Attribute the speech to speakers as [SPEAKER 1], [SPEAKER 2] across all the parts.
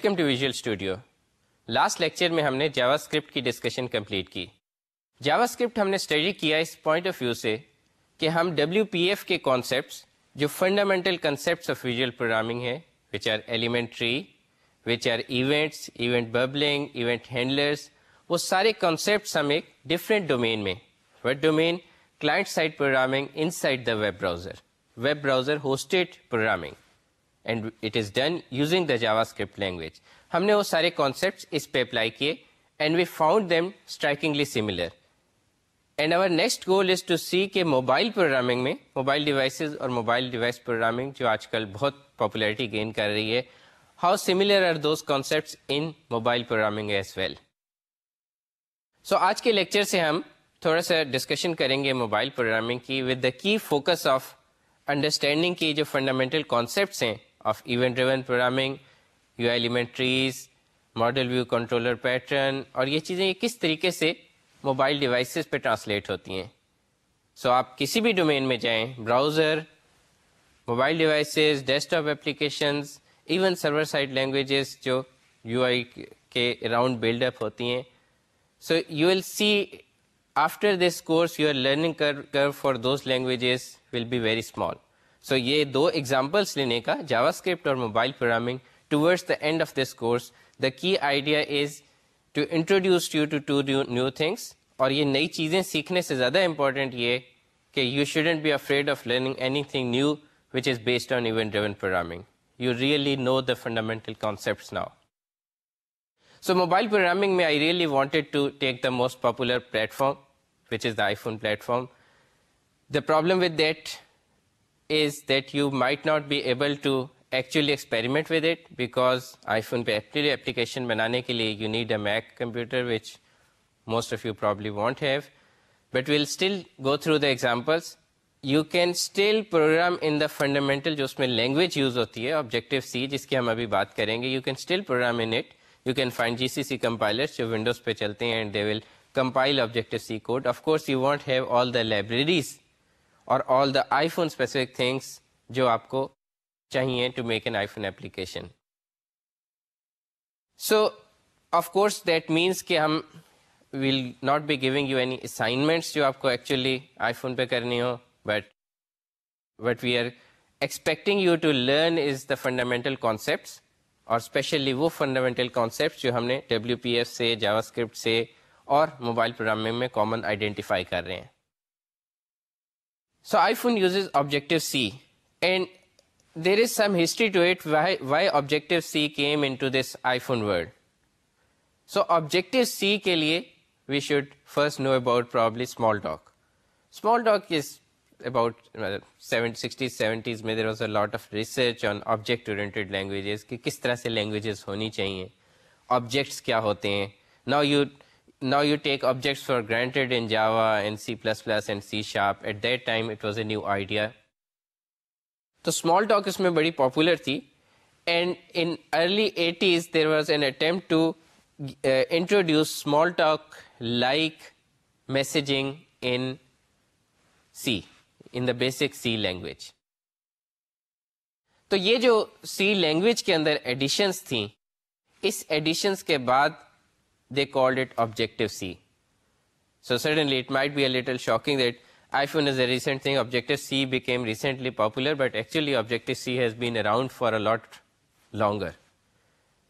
[SPEAKER 1] Welcome to visual studio last lecture میں ہم نے جاوا اسکرپٹ کی ڈسکشن کمپلیٹ کی جاوا اسکرپٹ ہم نے اسٹڈی کیا اس پوائنٹ آف ویو سے کہ ہم ڈبلو پی ایف کے کانسیپٹس جو fundamental concepts of visual programming ہیں which are elementary which are events event bubbling event handlers وہ سارے کانسیپٹس ہم ایک ڈفرینٹ ڈومین میں web domain client side programming inside the web browser web browser hosted programming and it is done using the JavaScript language ہم نے وہ سارے concepts اس پہ اپلائی کیے and we found them strikingly similar and our next goal is to سی کہ mobile programming میں mobile devices اور موبائل ڈیوائس پروگرامنگ جو آج کل بہت پاپولیرٹی گین کر رہی ہے how similar are those concepts in mobile programming as well so آج کے لیکچر سے ہم تھوڑا سا ڈسکشن کریں گے موبائل پروگرامنگ کی with the key focus of understanding کی جو فنڈامنٹل کانسیپٹس ہیں of event programming you elementaries model view controller pattern اور یہ چیزیں یہ کس طریقے سے موبائل ڈیوائسیز پہ ٹرانسلیٹ ہوتی ہیں سو آپ کسی بھی ڈومین میں جائیں browser mobile devices desktop applications even server side languages جو یو آئی کے اراؤنڈ بلڈ اپ ہوتی ہیں so you will see after this course you are learning کر for those languages will be very small so یہ دو examples لینے کا JavaScript اور mobile programming towards the end of this course the key idea is to introduce you to to new things اور یہ نئی چیزیں سیکھنے سے زیادہ امپورٹنٹ یہ کہ you shouldn't be afraid of learning anything new which is based on event programming you really know the fundamental concepts now so mobile programming میں I really wanted to take the most popular platform which is the iPhone platform the problem with that is that you might not be able to actually experiment with it because iPhone پہ application بنانے کے لیے you need a Mac computer which most of you probably want have but we'll still go through the examples you can still program in the fundamental جو اس میں language use ہوتی ہے objective سی جس کی ہم ابھی بات کریں گے you can still program in it you can find G C C compilers جو ونڈوز پہ چلتے ہیں and they will compile objective C code of course you want have all the libraries اور all the iPhone specific things جو آپ کو چاہیے to make an iPhone application so of course that means کہ ہم we'll not be going you any assignments جو آپ کو ایکچولی آئی فون پہ کرنی ہو but but we are expecting you to learn is the fundamental concepts اور especially وہ فنڈامنٹل کانسیپٹس جو ہم نے ڈبلیو پی ایف سے جاوا اسکرپٹ سے اور موبائل پروگرام میں کامن آئیڈینٹیفائی کر رہے ہیں so iPhone uses Objective C and there is some history to it why Objective C came into this iPhone world so objective C کے لیے we should first know about probably Smalltalk Smalltalk is about sixties میں there was a lot of research on object oriented languages کہ کس طرح سے languages ہونی چاہیے objects کیا ہوتے ہیں now you now you take objects for granted in Java and C plus plus sharp C sharp at that time it was a new idea تو اسمال ٹاک اس میں بڑی پاپولر تھی and in early eighties there was an attempt to introduce Smalltalk like messaging in C in the basic C language تو یہ جو C language کے اندر ایڈیشنس تھیں اس ایڈیشنس کے بعد they called it Objective-C. So certainly it might be a little shocking that iPhone is a recent thing, Objective-C became recently popular, but actually Objective-C has been around for a lot longer.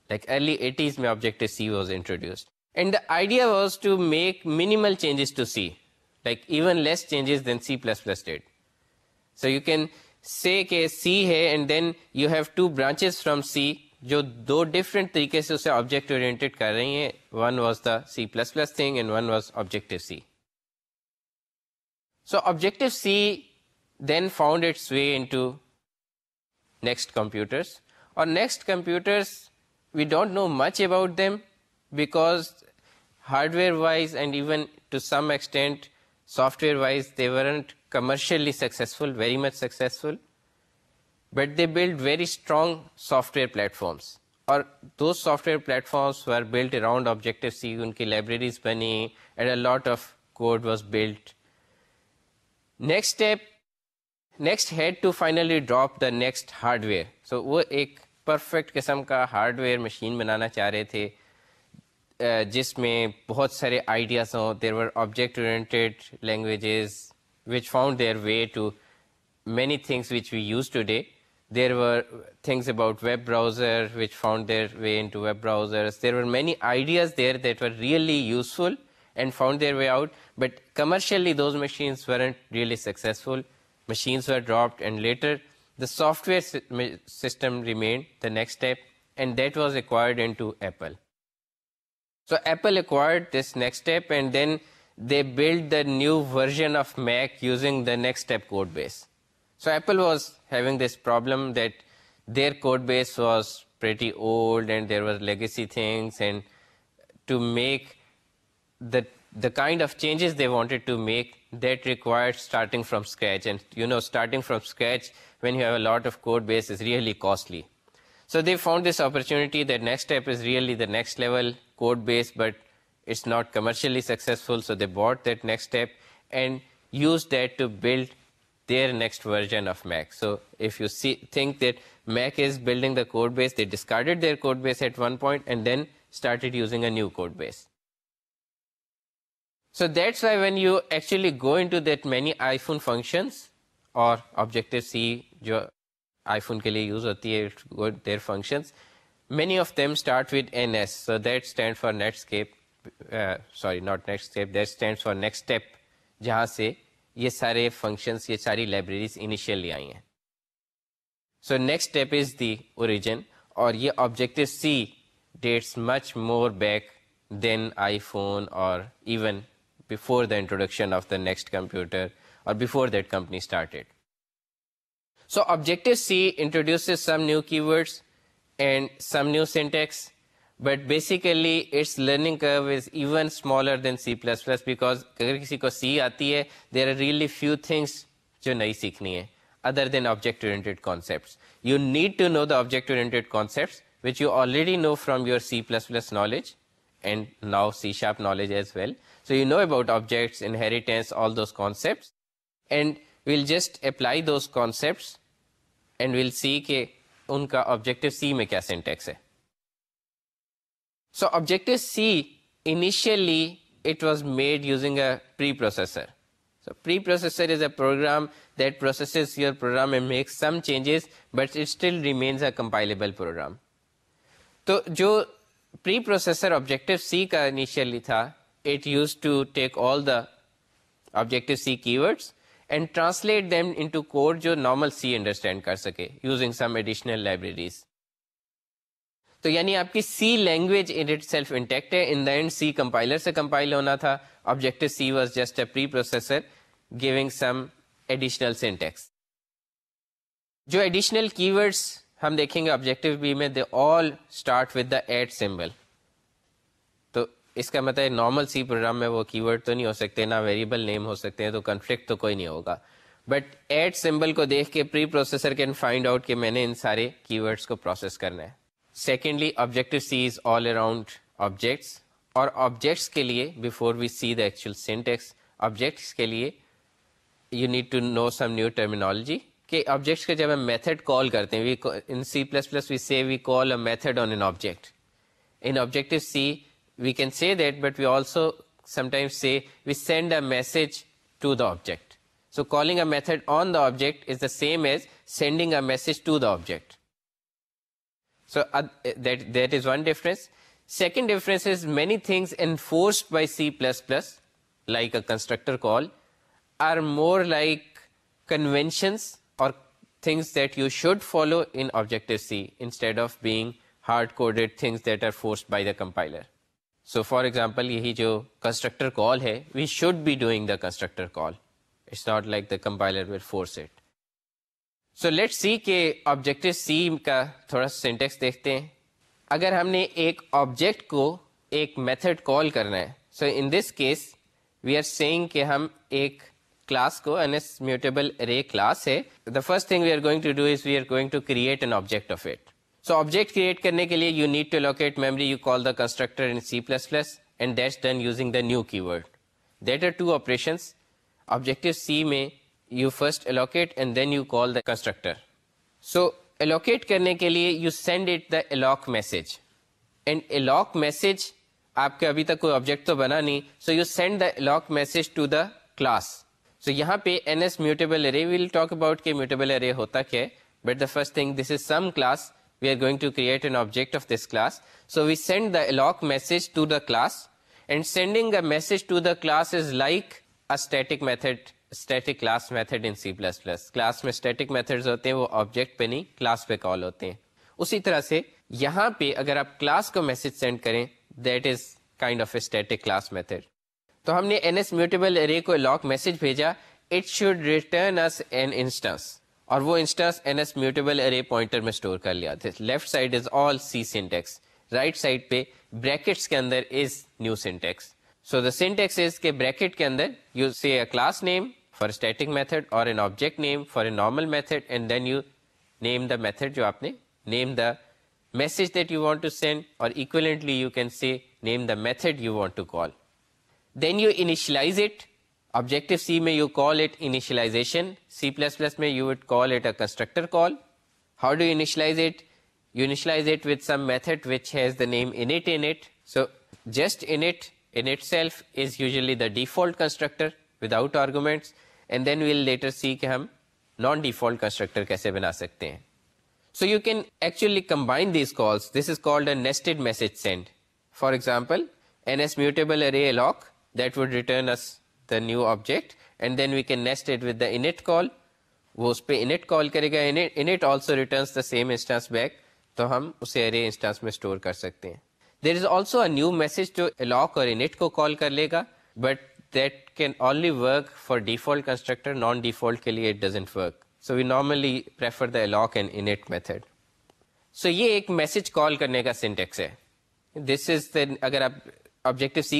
[SPEAKER 1] Like early 80s mein Objective-C was introduced. And the idea was to make minimal changes to C, like even less changes than C++ did. So you can say that C hai, and then you have two branches from C جو دو different طریقے سے اسے object oriented کر رہی ہیں one was the C plus plus thing and one was objective C so objective C then found its way into NeXT computers اور NeXT computers we don't know much about them because hardware wise and even to some extent software wise they weren't commercially successful very much successful but they blood very strong software platforms اور دو software platforms were blood around objective C ان کی libraries بنی and a lot of code was blood next step NeXT had to finally drop the NeXT hardware so وہ ایک perfect قسم کا hardware machine بنانا چاہ رہے تھے جس میں بہت سارے آئیڈیاز ہوں there were object oriented languages which found their way to many things which we use today There were things about web browser which found their way into web browsers. There were many ideas there that were really useful and found their way out, but commercially those machines weren't really successful. Machines were dropped, and later the software system remained the next step, and that was acquired into Apple. So Apple acquired this next step, and then they built the new version of Mac using the next step code base. So Apple was having this problem that their code base was pretty old and there were legacy things, and to make the kind of changes they wanted to make, that required starting from scratch. And you know, starting from scratch when you have a lot of code base is really costly. So they found this opportunity that next step is really the next level code base, but it's not commercially successful. So they bought that next step and used that to build their next version of Mac so if you see think that Mac is building the code بیسکارڈیڈ their functions اور objective C جو آئی phone کے لیے use ہوتی ہے یہ سارے functions یہ ساری لائبریریز انیشیلی آئی ہیں so next step is the origin اور یہ objective C dates much more back than iPhone اور even before the introduction of the NeXT computer اور before that company started so objective C introduce some new keywords and some new syntax but basically it's learning even smaller than C plus plus because اگر کسی کو C آتی ہے there are really few things جو نہیں سیکھنی ہے other than object oriented concepts you need to know the object oriented concepts which you already know from your C plus plus knowledge and now C sharp knowledge as well so you know about objects inheritance all those concepts and we'll just apply those concepts and we'll see کہ ان کا objective C میں کیا syntax ہے So Objective-C, initially it was made using a preprocessor. So preprocessor is a program that processes your program and makes some changes but it still remains a compilable program. تو جو preprocessor objective C کا initially تھا it used to take all the objective C keywords and translate them in code جو normal C understand کر سکے libraries تو یعنی آپ کی C language itself intact ہے in the end C compiler سے کمپائل ہونا تھا object C was just a preprocessor giving some additional syntax جو ایڈیشنل کی ورڈس ہم دیکھیں گے آبجیکٹو بی میں they all start with the at symbol تو اس کا مطلب نارمل سی پروگرام میں وہ کی ورڈ تو نہیں ہو سکتے نہ ویریبل نیم ہو سکتے ہیں تو کنفلکٹ تو کوئی نہیں ہوگا بٹ ایڈ سمبل کو دیکھ کے preprocessor can find out کہ میں نے ان سارے کی ورڈس کو پروسیس کرنا ہے secondly objective C is all around objects اور آبجیکٹس کے لیے before we see the actual syntax objects کے لیے you need to know some new terminology کہ آبجیکٹس کے جب ہم میتھڈ کال کرتے ہیں we in C plus plus we see we call a method on an object in objective C we can see that but we also sometimes say we send a message to the object so calling a method on the object is the same as sending a message to the object So uh, that is one difference. Second difference is many things enforced by C++, like a constructor call, are more like conventions or things that you should follow in Objective-C instead of being hard-coded things that are forced by the compiler. So for example, yehi jo constructor call hai, we should be doing the constructor call. It's not like the compiler will force it. So late see کے objective C کا تھوڑا syntax دیکھتے ہیں اگر ہم نے ایک object کو ایک میتھڈ کال کرنا ہے so in this case we are seeing کہ ہم ایک کلاس کو ایس میوٹیبل رے کلاس ہے the first thing we are going to do is we are going to create an object of it so object create کرنے کے لیے you need to locate memory you call the constructor in C plus plus and that's done using the new keyword that are two operations objective C میں you first allocate and then you call the constructor so allocate کرنے کے لیے you send it the alloc message and alloc message آپ کے ابھی تک کوئی object تو بنا نہیں so you send the alloc message to the class so یہاں پہ N S mutable array we'll talk about کے میوٹیبل ارے ہوتا کیا ہے but the first thing this is some class we are going to create an object of this class so we send the alloc message to the class and sending the message to the class is like a static method static class method in C plus plus class میں static method ہوتے ہیں وہ object پہ نہیں class پہ کال ہوتے ہیں اسی طرح سے یہاں پہ اگر آپ کلاس کو میسج سینڈ کریں that is kind of static class method تو ہم نے این ایس میوٹیبل ارے کو لاک میسج بھیجا it should return us an instance اور وہ instance N S mutable array pointer میں اسٹور کر لیا left side is all C syntax right side پہ بریکٹس کے اندر is new syntax so the syntax is کے بریکٹ کے اندر you see a class name for static method اور an object name for a normal method and then you name the method جو آپ نے name the message that you want to send اور equivalently you can see name the method you want to call then you initialize it objective C میں you call it initialisation C plus plus میں you would call it a constructor call how do initialize it you initialize it with some method which has the name init init so just init init self is usually the default constructor without arguments and then we'll later see کہ ہم non default constructor کیسے بنا سکتے ہیں so you can actually combine these calls this is called a nested message send for example N S mutable array alloc that would return us the new object and then we can nest it with the init call وہ اس پہ init call کرے گا init also returns the same instance back تو ہم اسے ارے instance میں store کر سکتے ہیں there is also a new message جو لاک اور انٹ کو کال کر لے گا but that only work for default constructor non defaults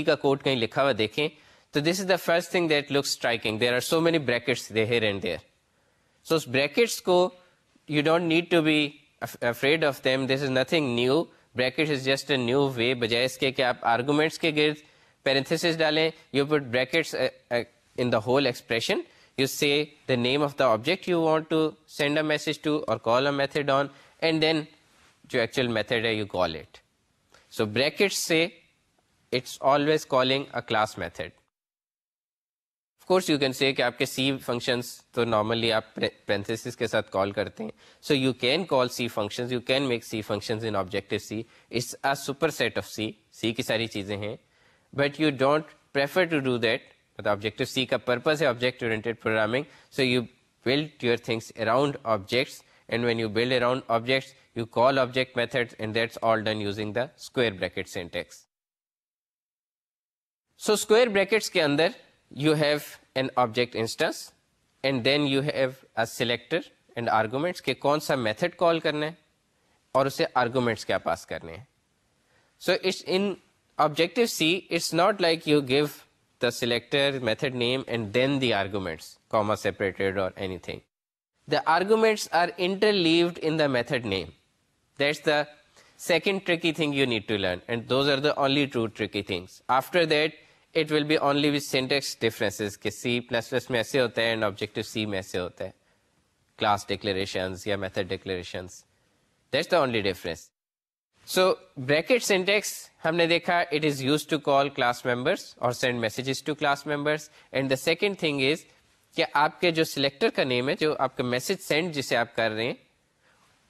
[SPEAKER 1] ہے لکھا ہوا دیکھیں تو this is the first lexing there are so many brackets brackets کو you don't need to bed of them this is nothing new brackets new way بجائے اس کے arguments کے گرد پیرنتھس ڈالیں you put brackets in the whole expression you see the name of the object you want to send a message to اور call a method on and then جو actual method ہے you call it so brackets سے it's always calling a class method of course you can see کہ آپ کے C functions تو normally آپ parentheses کے ساتھ کال کرتے ہیں so you can call C functions in object C it's a superset of C C کی ساری چیزیں ہیں بٹ یو اسکوئر بریکٹس کے اندر you have an object instance and then you have selector and arguments کے کون سا method call کرنا ہے اور اسے آرگومنٹس کیا پاس کرنے ہیں so in objective C it's not like you give the selectors commas separated the arguments are interleaved in a method name that's the second tricky thing you need to learn and those are the only two tricky things after that it will be only differences کہ C plus plus میں ایسے ہوتا ہے سی میں ایسے ہوتا ہے class declaration یا method declarations that's the only difference so bracket syntax ہم نے دیکھا it is use to call class members اور send messages to class members and the second thing is کہ آپ کے جو سلیکٹر کا نیم ہے جو آپ کا میسج سینڈ جسے آپ کر رہے ہیں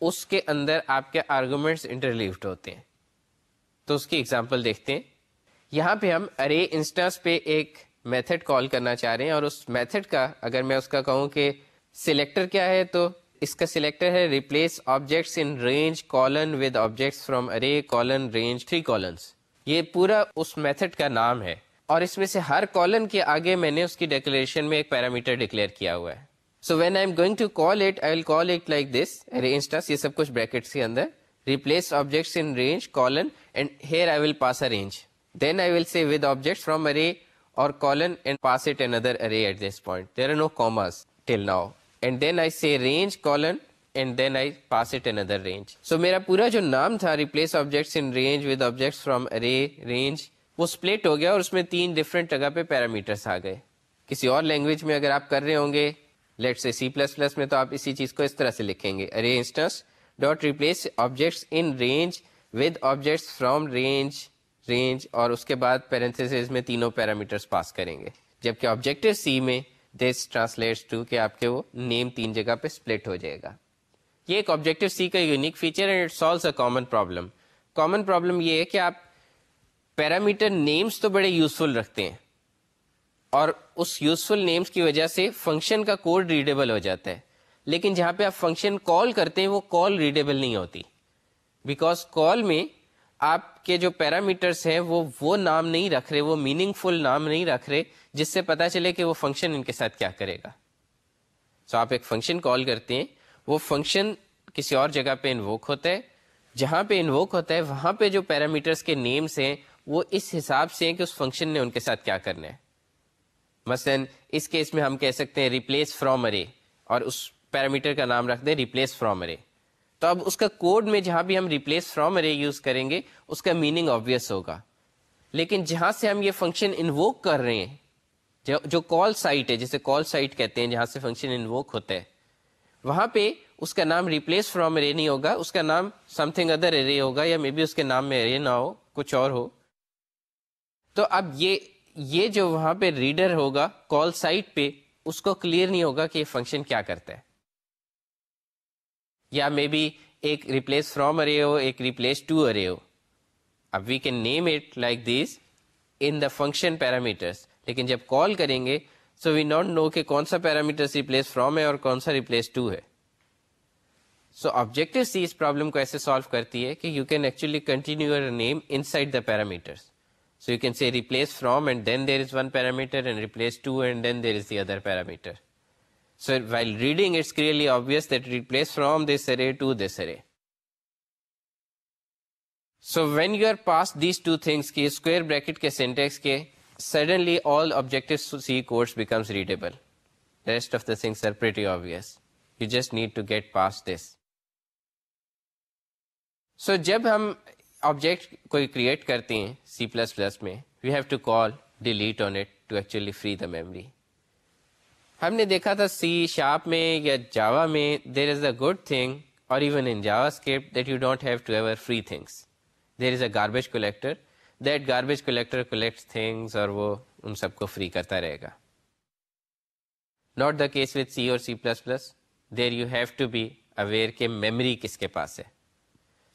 [SPEAKER 1] اس کے اندر آپ کے آرگومنٹس انٹرلیوڈ ہوتے ہیں تو اس کی ایگزامپل دیکھتے ہیں یہاں پہ ہم ارے انسٹاس پہ ایک میتھڈ کال کرنا چاہ رہے ہیں اور اس میتھڈ کا اگر میں اس کا کہوں کہ سلیکٹر کیا ہے تو اس کا سلیکٹر ہے replace objects in range colon with objects from array colon range three colons یہ پورا اس میتھڈ کا نام ہے اور اس میں سے ہر کالن کے آگے میں نے اس کی ڈیکلیریشن میں ایک پیرامیٹر ڈکلیئر کیا ہوا ہے so when I am going to call it I will call it like this رینجٹس یہ سب کچھ بریکٹس کے اندر replace objects in range colon and here I will pass a range then I will see with objects from array اور colon and pass it اندر array at this point there are no commas till now میرا پورا جو نام تھا وہ ہو گیا اور لینگویج میں میں اگر آپ کر رہے ہوں گے تو آپ اسی چیز کو اس طرح سے لکھیں گے اور اس کے بعد پیرنتھس میں تینوں پیرامیٹرس کریں گے جبکہ آبجیکٹو سی میں دس ٹرانسلیٹس ٹو کہ آپ کے وہ نیم تین جگہ پہ اسپلٹ ہو جائے گا یہ ایک آبجیکٹیو سی کا unique feature and it solves a common problem common problem یہ ہے کہ آپ پیرامیٹر نیمس تو بڑے یوزفل رکھتے ہیں اور اس یوزفل نیمس کی وجہ سے فنکشن کا کوڈ ریڈیبل ہو جاتا ہے لیکن جہاں پہ آپ فنکشن کال کرتے ہیں وہ کال ریڈیبل نہیں ہوتی بیکاز کال میں آپ کے جو پیرامیٹرس ہیں وہ وہ نام نہیں رکھ رہے وہ میننگ فل نام نہیں رکھ رہے جس سے پتا چلے کہ وہ فنکشن ان کے ساتھ کیا کرے گا سو آپ ایک فنکشن کال کرتے ہیں وہ فنکشن کسی اور جگہ پہ انووک ہوتا ہے جہاں پہ انووک ہوتا ہے وہاں پہ جو پیرامیٹرس کے نیمس ہیں وہ اس حساب سے ہیں کہ اس فنکشن نے ان کے ساتھ کیا کرنا ہے مثلاً اس کیس میں ہم کہہ سکتے ہیں ریپلیس فرام ارے اور اس پیرامیٹر کا نام رکھ دیں ریپلیس فرام ارے تو اب اس کا کوڈ میں جہاں بھی ہم ریپلیس فرام ارے یوز کریں گے اس کا میننگ آبویس ہوگا لیکن جہاں سے ہم یہ فنکشن انووک کر رہے ہیں جو کال سائٹ ہے جسے کال سائٹ کہتے ہیں جہاں سے فنکشن انووک ہوتا ہے وہاں پہ اس کا نام ریپلیس فرام ارے نہیں ہوگا اس کا نام سم تھنگ ادر ارے ہوگا یا مے بی اس کے نام میں ارے نہ ہو کچھ اور ہو تو اب یہ یہ جو وہاں پہ ریڈر ہوگا کال سائٹ پہ اس کو کلیئر نہیں ہوگا کہ یہ فنکشن کیا کرتا ہے یا مے بی ایک ریپلیس فرام ارے ہو ایک ریپلیس ٹو ارے ہو اب we can name it like these in the function parameters لیکن جب کال کریں گے سو وی ناٹ نو کہ کون سا پیرامیٹرس ریپلیس فرام ہے اور کون سا ریپلیس ٹو ہے سو آبجیکٹو سی اس پرابلم کو ایسے سالو کرتی ہے کہ you can actually continue your name inside the parameters so you can see replace from and then there is one parameter and replace to and then there is the other parameter so while reading it's clearly replace from this array to this so when you are pass these two things کی square bracket کے syntax کے suddenly all object C codes becomes readable rest of the things you just need to get past this سو جب ہم object کوئی create کرتے ہیں سی plus plus میں we have to call delete on it actually free the memory ہم نے دیکھا تھا سی شاپ میں یا جاوا میں there is a good thing اور even in Java escape that you don't have to ever free things there is a garbage collector that garbage collector collect things اور وہ ان سب کو فری کرتا رہے گا not the case with C اور C plus plus there you have to be aware کہ میمری کس کے پاس ہے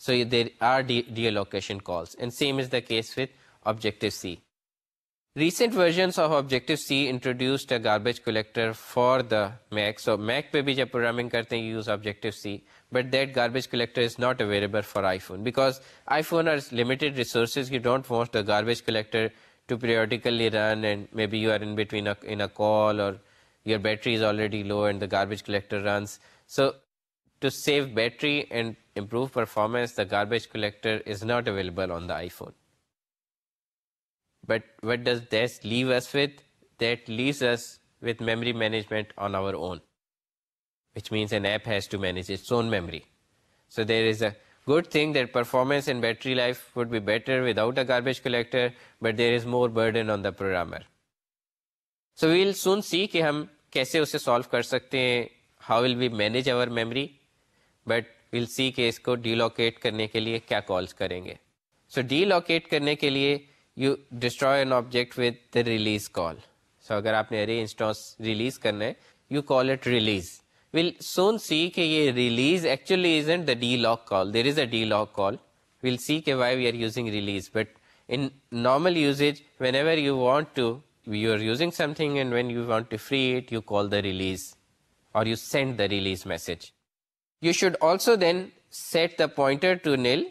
[SPEAKER 1] so there are deallocation calls and same is the case with objective C recent versions of objective C introduced a garbage collector for the Mac so Mac پہ بھی جب programming کرتے ہیں use objective C but that garbage collector is not available for iPhone because iPhone are limited resources you don't want the garbage collector to periodically run and may be you are in in between a call اور your battery is already love and the garbage collector runs so to save battery and improve performance the garbage collector is not available on the iPhone but what does that leave us with that leaves us with memory management on our own an app has to manage its own memory so there is a good thing there performance in battery life would be better with out a garbage collector but there is more burden on the programmer so will soon see کہ ہم کیسے اسے solve کر سکتے ہیں how will be manage our memory but will see کہ اس کو ڈی لاکیٹ کرنے کے لیے کیا کالس کریں گے سو ڈی لاکیٹ کرنے کے لیے you destroy an object with the release call so اگر آپ نے ارے انسٹانس ریلیز کرنا ہے you call it release we'll soon see کہ یہ release actually is the dealloc call there is a dealloc call we'll see کہ why we are using release but in normal usage whenever you want to you are using something and when you want to free it you call the release or you send the release message you should also then set the pointer to nil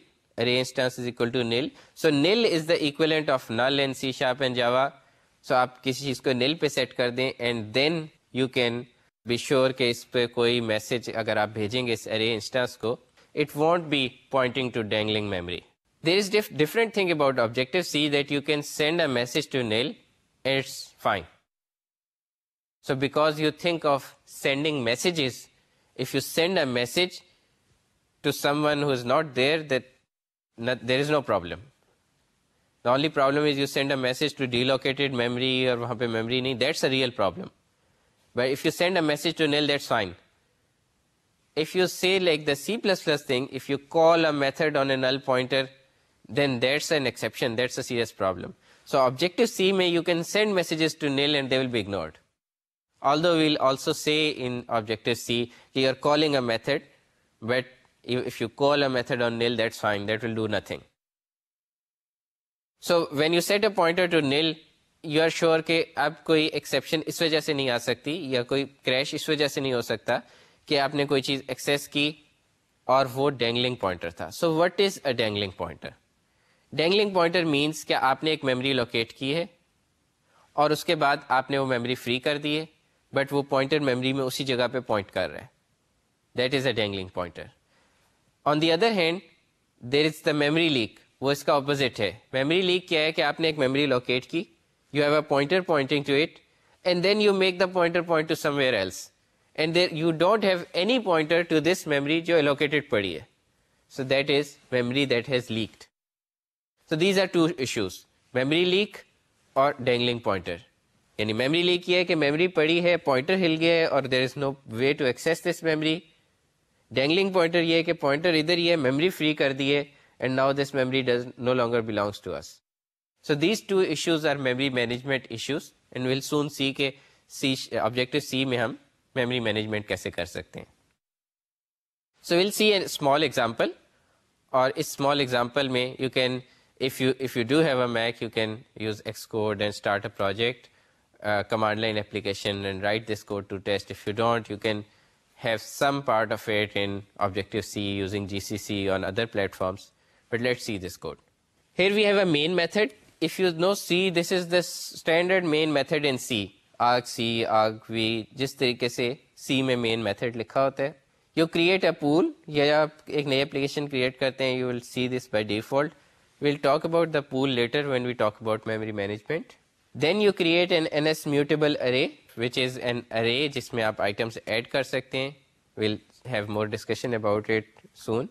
[SPEAKER 1] so آپ کسی چیز کو nil پہ set کر دیں and then you can be sure کے اس پہ کوئی میسج اگر آپ بھیجیں گے اس ارینجنس کو it won't be pointing memory there is different thing about object C that you can send a message to nil and fine so because you think of sending messages if you send a message to someone is not there that there is no problem. The only problem is you send a message to delocated memory or wahan pe memory nahi, that's a real problem. But if you send a message to nil, that's fine. If you say like the C++ thing, if you call a method on a null pointer, then that's an exception, that's a serious problem. So Objective-C may you can send messages to nil and they will be ignored. Although we'll also say in Objective-C, you are calling a method, but if you call a method on nil, that's fine. That will do nothing. So when you set a pointer to nil, you are sure کہ اب کوئی exception اس وجہ سے نہیں آ سکتی یا کوئی crash اس وجہ سے نہیں ہو سکتا کہ آپ نے کوئی چیز ایکسیس کی اور وہ ڈینگلنگ پوائنٹر تھا so what is a dangling pointer dangling pointer means کہ آپ نے ایک میمری لوکیٹ کی ہے اور اس کے بعد آپ نے وہ میمری فری کر دی ہے بٹ وہ پوائنٹر میمری میں اسی جگہ پہ پوائنٹ کر رہا ہے that is a dangling pointer on the other hand there is the memory leak وہ اس کا اپوزٹ ہے میموری لیک کیا ہے کہ آپ نے ایک میموری لوکیٹ کی you have a pointer pointing to it and then you make the pointer point to somewhere else and there you don't have any pointer to this memory جو located پڑی ہے so that is memory that has leaked so these are two issues memory leak اور dangling pointer یعنی memory leak یہ ہے کہ memory پڑی ہے پوائنٹر ہل گیا ہے اور there is no way to access this memory dangling pointer یہ کہ پوائنٹر ادھر ہی ہے میموری فری کر دیے and now this memory does no longer belongs to us so these two issues are memory management issues and we'll soon see کہ سی Objective C میں ہم memory management کیسے کر سکتے ہیں so we'll see a small example اور اس small example میں you can if you if you do have a mac you can use xcode and start a project uh, command line application and write this code to test if you don't you can main method if you know C this is the standard main method in C آگ C آگ وی جس طریقے سے سی میں main method لکھا ہوتا ہے you create a pool یا آپ ایک نئی اپلیکیشن کریئٹ کرتے ہیں you will see this by default we'll talk about pool later when we talk about memory management then you create an N S mutable array which is an array جس میں آپ items add کر سکتے ہیں we'll have more discussion about it soon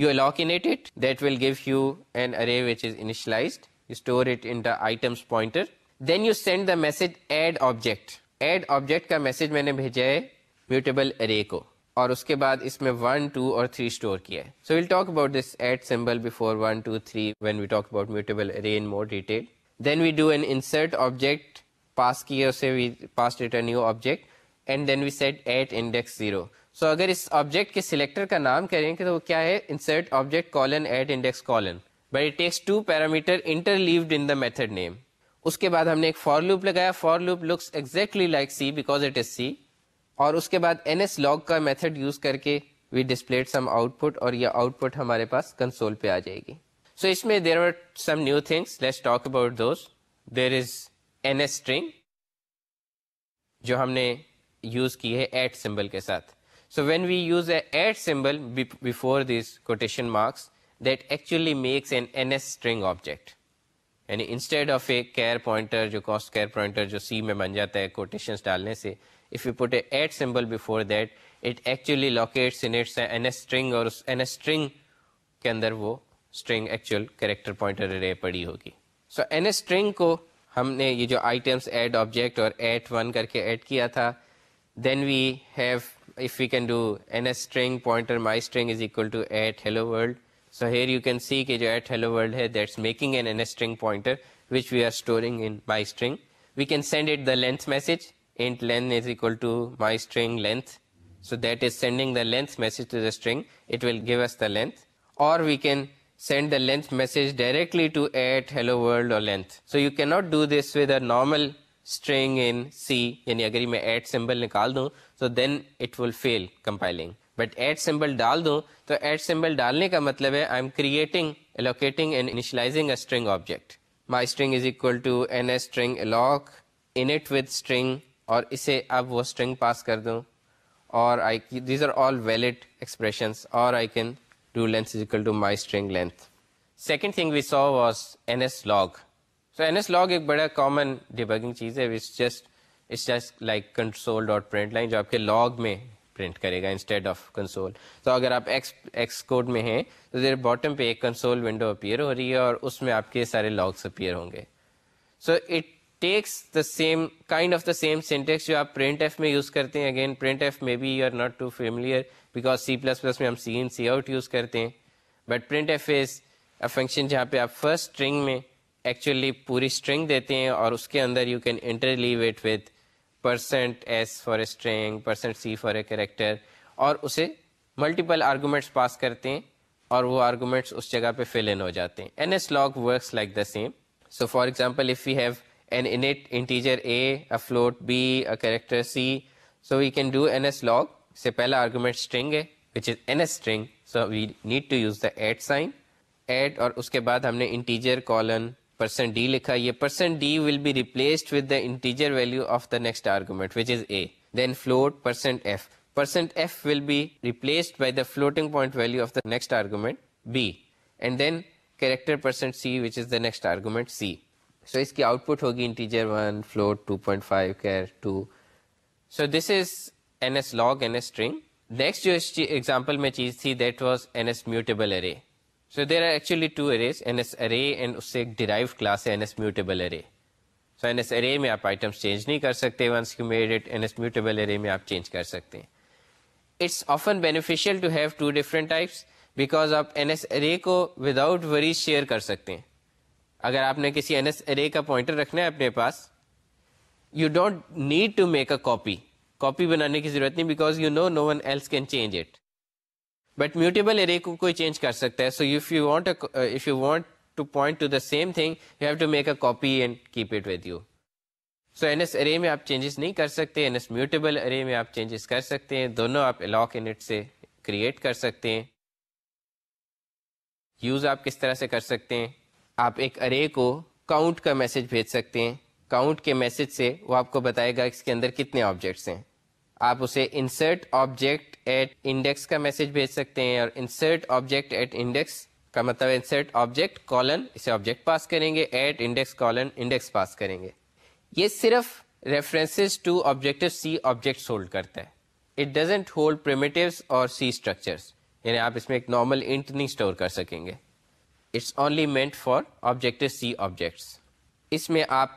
[SPEAKER 1] you الاکینیٹ it that will give you an array which is initialized you store it in the items pointer then you send the message add object add object کا message میں نے بھیجا ہے mutable array کو اور اس کے بعد اس میں ون ٹو اور تھری اسٹور کیا ہے so we'll talk about this at symbol before one two three when we talk about mutable array in more detail then we do an insert object pass کیے اسے we pass return new object and then we set at index zero so اگر اس object کے selector کا نام کریں کہ تو وہ کیا ہے insert object colon at index colon but it takes two parameter interleaved in the method name اس کے بعد ہم نے ایک فار لوپ لگایا for loop looks exactly like C because it is C اور اس کے بعد این ایس لاگ کا میتھڈ یوز کر کے وی ڈسپلیڈ سم آؤٹ پٹ اور یہ آؤٹ پٹ ہمارے پاس کنسول پہ آ جائے گی سو so اس میں there are some new things let's talk about those there is N S string جو ہم نے یوز کی ہے ایٹ سمبل کے ساتھ so when we use a at symbol before this quotation marks that actually makes an N S string object یعنی instead of a char pointer جو const char pointer جو سی میں بن جاتا ہے کوٹیشنس ڈالنے سے if you put a at symbol before that it actually locates in its N S string اور اس این ایس اسٹرنگ کے اندر وہ string actual character pointer array پڑی ہوگی سو این ایس اسٹرنگ کو ہم نے یہ جو آئٹمس ایڈ آبجیکٹ اور ایٹ ون کر کے ایڈ کیا تھا then we have if you string is equal to at hello world so here you can see کہ جو ایٹ ہیلو ورلڈ ہے that's making an N string string pointer which we we are storing in my can send it the length message int length is equal to my string length so that is sending the length message to the string it will give us the length اور we can send the length message directly normal اگر میں at symbol نکال دوں تو then it will fail compiling but at symbol ڈال دوں تو at symbol ڈالنے کا مطلب ہے I am creating object my string is اکوک int with string اور اسے اب وہ اسٹرنگ پاس کر دوں اور these are all valid expressions اور پرنٹ کرے گا انسٹیڈ تو اگر آپ ایکس کوڈ میں ہیں تو باٹم پہ ایک کنسول ونڈو اپیئر ہو رہی ہے اور اس میں آپ کے سارے لاگس اپیئر ہوں گے سو سینٹیکس جو آپ پرنٹ ایف میں یوز کرتے ہیں again print F maybe you are not too familiar because C plus plus میں ہم cin cout use کرتے ہیں but print F is a function جہاں پہ آپ فرسٹ اسٹرنگ میں ایکچولی پوری اسٹرنگ دیتے ہیں اور اس کے اندر you can interleave it with percent S for a string percent C for a character اور اسے ملٹیپل آرگومنٹس پاس کرتے ہیں اور وہ آرگومنٹس اس جگہ پہ فل ان ہو جاتے ہیں N S log works like the same so for example if you have an int integer a a float be a character C so we can do N S log سے پہلا argument string ہے which is an a string so we need to use the at sign at اور اس کے بعد ہم نے integer colon percent D لکھا یہ percent D will be replaced with the integer value of the next argument which is a then float percent F percent F will be replaced by the floating point value of the next argument be and then character percent C which is the next argument C so اس کی output ہوگی integer one float two point five char two so this is N S log N S string next جو اس example میں چیز تھی that was N S mutable array so there are actually two arrays N S array and اس سے ایک derive class ہے N S mutable array so N S array میں آپ آئٹم چینج نہیں کر سکتے once you made it N S mutable array میں آپ چینج کر سکتے ہیں it's often beneficial to to have types because آپ این ایس ارے کو ود آؤٹ وری شیئر کر سکتے ہیں اگر آپ نے کسی این ایس ارے کا پوائنٹر رکھنا ہے اپنے پاس you don't need to make a copy copy بنانے کی ضرورت نہیں because you know no one else can change it but mutable array کو کوئی چینج کر سکتا ہے so if you want if you want to point to the same thing you have to make a copy and keep it with you so N S array میں آپ changes نہیں کر سکتے این ایس میوٹیبل ارے میں آپ changes کر سکتے ہیں دونوں آپ الاک انٹ سے کریٹ کر سکتے ہیں یوز آپ کس طرح سے کر سکتے ہیں آپ ایک ارے کو کاؤنٹ کا میسج بھیج سکتے ہیں کاؤنٹ کے میسج سے وہ آپ کو بتائے گا اس کے اندر کتنے آبجیکٹس ہیں آپ اسے انسرٹ آبجیکٹ ایٹ انڈیکس کا میسج بھیج سکتے ہیں اور انسرٹ آبجیکٹ ایٹ انڈیکس کا مطلب انسرٹ آبجیکٹ کالن اسے آبجیکٹ پاس کریں گے at index index colon pass کریں گے یہ صرف references to objective C objects hold کرتا ہے اٹ ڈزنٹ ہولڈ اور سی اسٹرکچرس یعنی آپ اس میں ایک نارمل انٹ نہیں اسٹور کر سکیں گے it's only meant for objective C objects اس میں آپ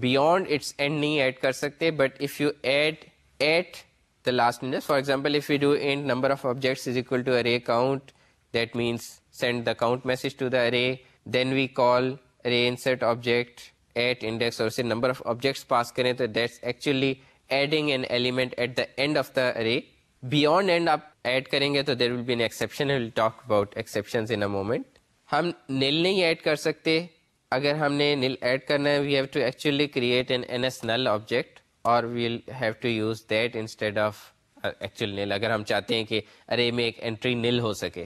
[SPEAKER 1] بیونڈ اٹس اینڈ نہیں ایڈ کر سکتے but if you add at the last for example number of objects means send the account message to the array then we call array at index اور nil نہیں add کر سکتے اگر ہم نے نیل ایڈ کرنا ہے اور we'll have to use that instead of actual nil اگر ہم چاہتے ہیں کہ ارے میں ایک انٹری نل ہو سکے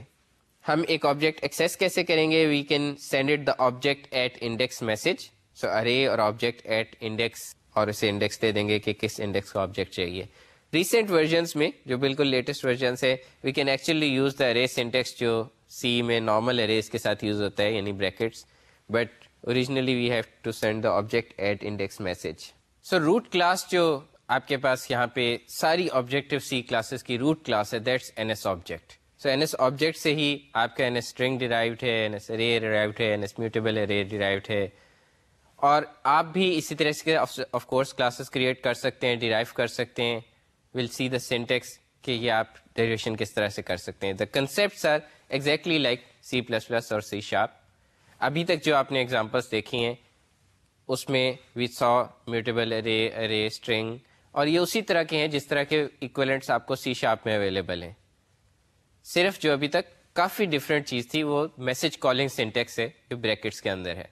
[SPEAKER 1] ہم ایک آبجیکٹ ایکسیس کیسے کریں گے we can send it the object at index message so array اور آبجیکٹ ایٹ انڈیکس اور اسے انڈیکس دے دیں گے کہ کس انڈیکس کا آبجیکٹ چاہیے ریسنٹ ورژنس میں جو بالکل لیٹسٹ ورژنس ہے we can actually use the array syntax جو سی میں نارمل اریز کے ساتھ یوز ہوتا ہے یعنی brackets but originally we have to send the object at index message so root class جو آپ کے پاس یہاں پہ ساری آبجیکٹو سی کلاسز کی روٹ کلاس ہے that's N N S S object object so سے ہی آپ کا N N N S S S string derived derived derived ہے ہے ہے رے رے میوٹیبل اور آپ بھی اسی طرح سے آف کورس کلاسز کریٹ کر سکتے ہیں ڈیرائیو کر سکتے ہیں ول سی دا سینٹیکس کہ یہ آپ ڈیریویشن کس طرح سے کر سکتے ہیں the concepts sir exactly like C plus plus اور سی شارپ ابھی تک جو آپ نے ایگزامپلس دیکھی ہیں اس میں وتھ سا میوٹیبل ارے ارے اسٹرنگ اور یہ اسی طرح کے ہیں جس طرح کے ایکویلنٹس آپ کو سی شاپ میں اویلیبل ہیں صرف جو ابھی تک کافی ڈفرینٹ چیز تھی وہ میسج کالنگ سینٹیکس ہے جو بریکٹس کے اندر ہے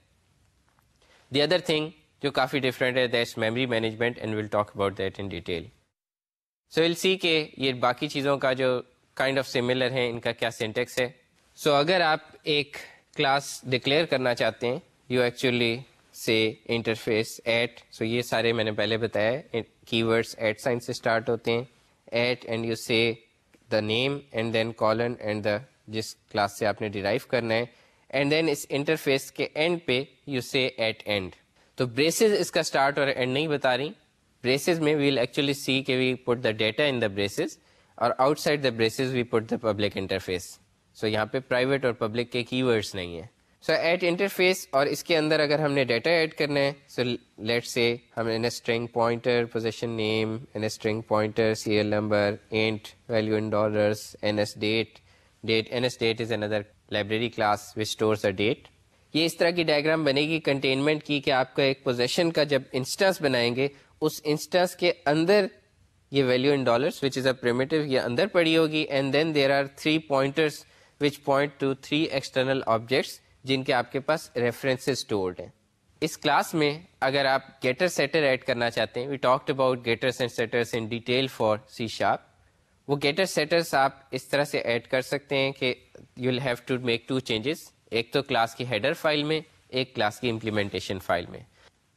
[SPEAKER 1] دی ادر تھنگ جو کافی ڈفرینٹ ہے that that management and we'll we'll talk about in detail so see کہ یہ باقی چیزوں کا جو کائنڈ آف سملر ہیں ان کا کیا سینٹیکس ہے سو so, اگر آپ ایک کلاس ڈکلیئر کرنا چاہتے ہیں you actually say interface at so یہ سارے میں نے پہلے بتایا کی ورڈس ایٹ سائن سے اسٹارٹ ہوتے ہیں at and you say the name and then colon and the جس کلاس سے آپ نے ڈیرائیو کرنا ہے اینڈ دین اس انٹرفیس کے اینڈ پہ یو سے ایٹ اینڈ تو بریسز اس کا اسٹارٹ اور اینڈ نہیں بتا رہی بریسز میں ویل ایکچولی سی کے we put the data in the braces اور outside the braces we put the public interface so یہاں پہ پرائیویٹ اور پبلک کے کی ورڈس نہیں ہیں سو ایٹ انٹرفیس اور اس کے اندر اگر ہم نے ڈیٹا ایڈ کرنا ہے سو لیٹ سے ہم N S date date date N S is اندر library class which a date یہ اس طرح کی ڈائگرام بنے گی کنٹینمنٹ کی کہ آپ کا ایک پوزیشن کا جب انسٹنس بنائیں گے اس انسٹنس کے اندر یہ value in dollars which is a primitive یہ اندر پڑی ہوگی and then there are three pointers which point to three external objects جن کے آپ کے پاس ریفرنس اسٹورڈ ہیں اس کلاس میں اگر آپ گیٹر سیٹر ایڈ کرنا چاہتے ہیں we talked about getters and setters in detail for C sharp وہ گیٹر سیٹرس آپ اس طرح سے ایڈ کر سکتے ہیں کہ you have to make two changes ایک تو کلاس کی ہیڈر فائل میں ایک کلاس کی امپلیمنٹیشن فائل میں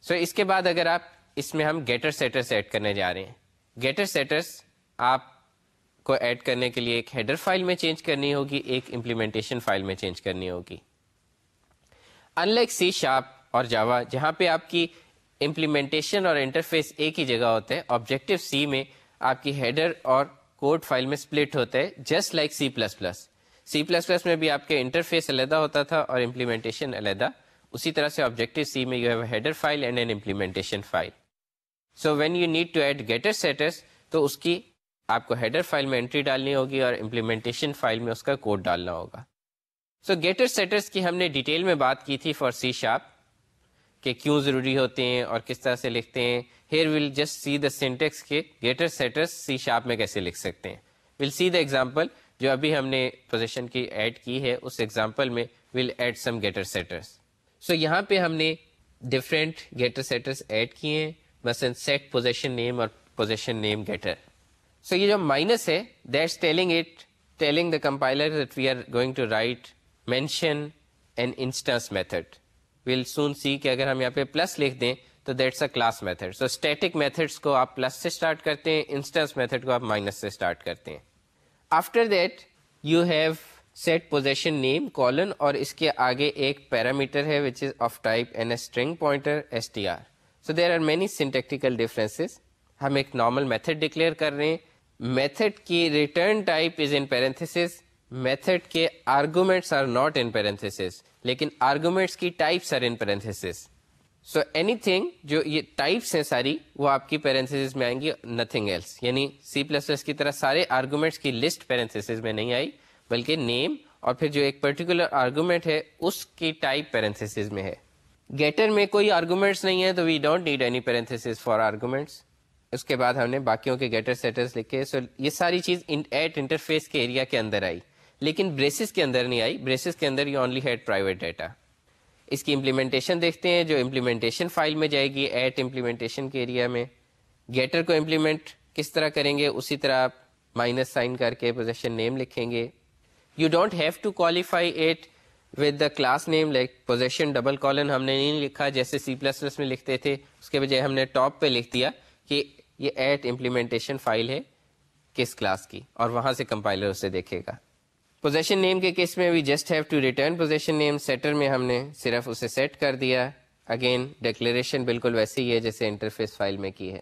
[SPEAKER 1] سو so اس کے بعد اگر آپ اس میں ہم گیٹر سیٹرس ایڈ کرنے جا رہے ہیں گیٹر سیٹرس آپ کو ایڈ کرنے کے لیے ایک ہیڈر فائل میں چینج کرنی ہوگی ایک امپلیمنٹیشن فائل میں چینج کرنی ہوگی ان لائک سی شاپ اور جاوا جہاں پہ آپ کی امپلیمنٹیشن اور انٹرفیس ایک ہی جگہ ہوتا ہے آبجیکٹو سی میں آپ کی ہیڈر اور کوڈ فائل میں سپلٹ ہوتا ہے just like C plus plus C plus plus میں بھی آپ کے انٹرفیس علیحدہ ہوتا تھا اور امپلیمنٹیشن علیحدہ اسی طرح سے آبجیکٹو سی میں you have header file and an implementation file so when you need to add getter setters تو اس کی آپ کو ہیڈر فائل میں انٹری ڈالنی ہوگی اور امپلیمنٹیشن فائل میں اس کا کوڈ ڈالنا ہوگا سو گیٹر سیٹرس کی ہم نے ڈیٹیل میں بات کی تھی فار سی شاپ کہ کیوں ضروری ہوتے ہیں اور کس طرح سے لکھتے ہیں here will just see the syntax کے گیٹر سیٹرس سی شاپ میں کیسے لکھ سکتے ہیں ول سی دا ایگزامپل جو ابھی ہم نے پوزیشن کی ایڈ کی ہے اس ایگزامپل میں ول add some getter setters so یہاں پہ ہم نے ڈفرینٹ گیٹر سیٹرس ایڈ کیے ہیں مثلاً سیٹ پوزیشن نیم اور پوزیشن نیم گیٹر سو یہ جو مائنس ہے that's telling it telling the compiler that we are going to write mention and instance method we'll soon see کہ اگر ہم یہاں پہ پلس لکھ دیں تو that's a class method so static methods کو آپ پلس سے اسٹارٹ کرتے ہیں انسٹنس میتھڈ کو آپ مائنس سے اسٹارٹ کرتے ہیں after that you have set position name colon اور اس کے آگے ایک پیرامیٹر ہے which is of type an a string pointer S T R so there are many syntactical differences ہم ایک نارمل میتھڈ ڈکلیئر کر رہے ہیں میتھڈ کی return type is in parenthesis method کے arguments are not in parenthesis لیکن arguments کی types are in parenthesis so anything جو یہ ٹائپس ہیں ساری وہ آپ کی پیرنتھس میں آئیں گی نتھنگ ایلس یعنی سی پلس پلس کی طرح سارے آرگومینٹس کی لسٹ پیرنتھس میں نہیں آئی بلکہ نیم اور پھر جو ایک پرٹیکولر آرگومنٹ ہے اس کی ٹائپ پیرنتھس میں ہے گیٹر میں کوئی آرگومنٹس نہیں ہے تو we don't need any parenthesis for arguments اس کے بعد ہم نے باقیوں کے گیٹر سیٹرس لکھے سو یہ ساری چیز ایٹ انٹرفیس کے ایریا کے اندر آئی لیکن بریسز کے اندر نہیں آئی بریسز کے اندر یہ اونلی ہیڈ پرائیویٹ ڈیٹا اس کی امپلیمنٹیشن دیکھتے ہیں جو امپلیمنٹیشن فائل میں جائے گی ایٹ امپلیمنٹیشن کے ایریا میں گیٹر کو امپلیمنٹ کس طرح کریں گے اسی طرح آپ مائنس سائن کر کے پوزیشن نیم لکھیں گے you don't have to qualify it with the class name like position double colon ہم نے نہیں لکھا جیسے سی پلس پلس میں لکھتے تھے اس کے بجائے ہم نے ٹاپ پہ لکھ دیا کہ یہ ایٹ امپلیمنٹیشن فائل ہے کس کلاس کی اور وہاں سے کمپائلر اسے دیکھے گا پوزیشن نیم کے کیس میں we just have to return position name setter میں ہم نے صرف اسے سیٹ کر دیا اگین ڈیکلیریشن بالکل ویسے ہی ہے جیسے انٹرفیس فائل میں کی ہے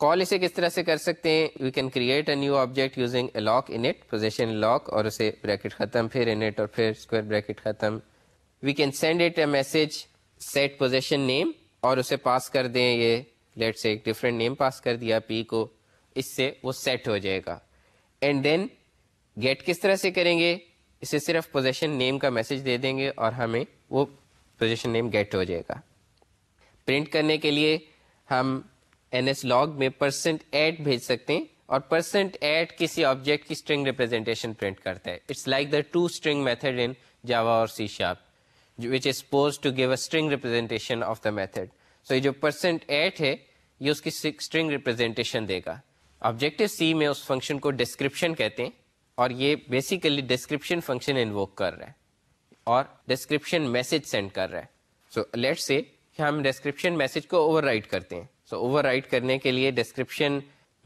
[SPEAKER 1] کال اسے کس طرح سے کر سکتے ہیں we can create a new object using alloc init position alloc اور اسے بریکٹ ختم پھر انٹ اور پھر اسکوائر بریکٹ ختم we can send it a message set position name اور اسے پاس کر دیں یہ لیٹ سے ایک ڈفرینٹ نیم پاس کر دیا پی کو اس سے وہ سیٹ ہو جائے گا اینڈ دین گیٹ کس طرح سے کریں گے اسے صرف پوزیشن نیم کا میسج دے دیں گے اور ہمیں وہ پوزیشن نیم گیٹ ہو جائے گا پرنٹ کرنے کے لیے ہم این ایس لاگ میں پرسنٹ ایٹ بھیج سکتے ہیں اور پرسنٹ ایڈ کسی آبجیکٹ کی اسٹرنگ ریپرزینٹیشن پرنٹ کرتا ہے it's like the to string method in Java اور C sharp which is pose a string representation of the method so یہ جو پرسنٹ ایٹ ہے یہ اس کی اسٹرنگ ریپرزینٹیشن دے گا آبجیکٹ سی میں اس فنکشن کو ڈسکرپشن کہتے ہیں اور یہ بیسیکلی ڈسکرپشن فنکشن انووک کر رہا ہے اور ڈسکرپشن میسج سینڈ کر رہا ہے سو لیٹ سے کہ ہم ڈسکرپشن میسج کو اوور رائٹ کرتے ہیں سو اوور رائٹ کرنے کے لیے ڈسکرپشن